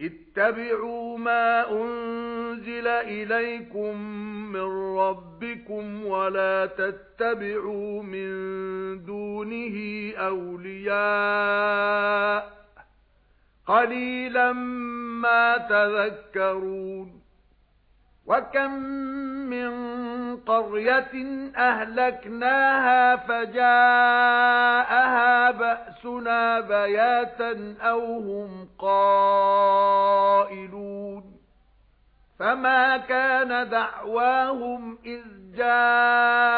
اتبعوا ما أنزل إليكم من ربكم ولا تتبعوا من دونه أولياء قليلا ما تذكرون وكم من قرية أهلكناها فجاءها بأسنا بياتا أو هم قائلون فما كان دعواهم اذ جاءهم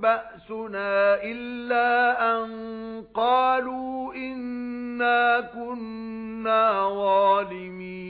بأسنا الا ان قالوا إنا كنا ظالمين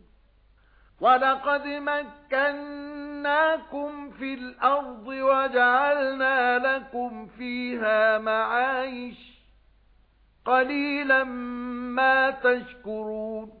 وَلَقَدْ مَكَّنَّاكُمْ فِي الْأَرْضِ وَجَعَلْنَا لَكُمْ فِيهَا مَعَايِشَ قَلِيلًا مَا تَشْكُرُونَ